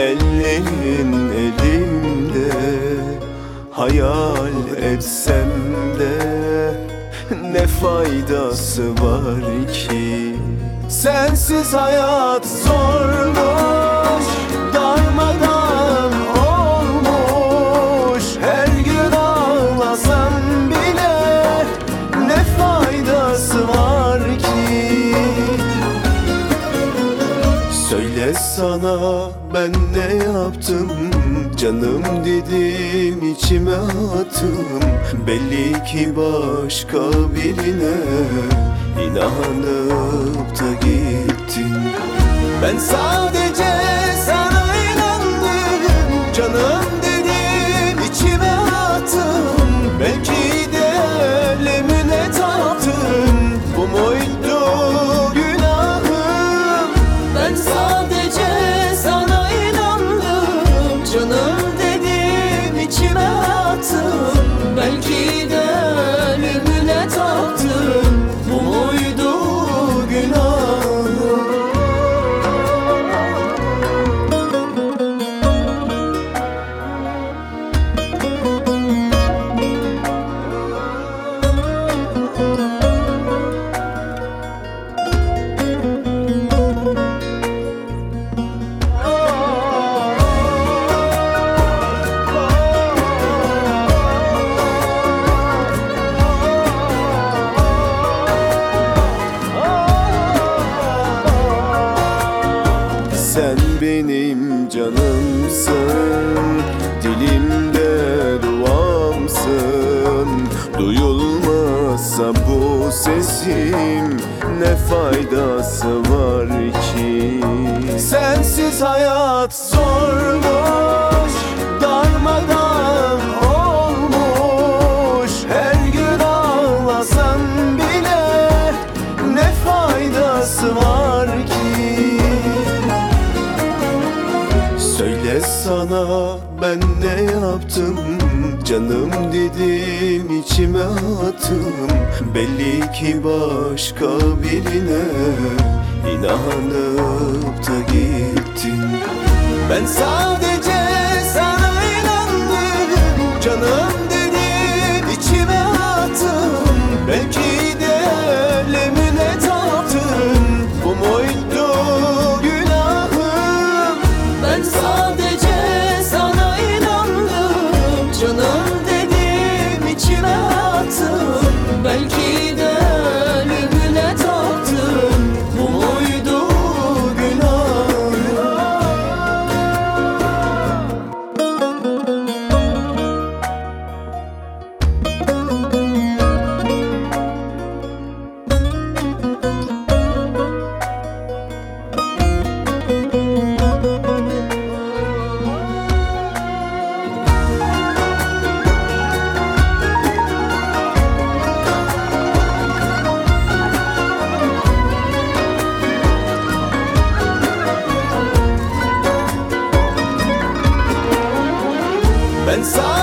ellerin elimde Hayal etsem de ne faydası var ki? Sensiz hayat zordur Sana ben ne yaptım? Canım dedim içime attım. Belli ki başka birine inanıp da gittin. Ben sadece benim canımsın Dilimde duamsın. Duyulmazsa bu sesim Ne faydası var ki? Sensiz hayat zormuş bana ben ne yaptım? Canım dedim içime attım. Belli ki başka birine inanıp da gittin. Ben sadece sana inandım. Canım dedim içime attım. Belki pensar.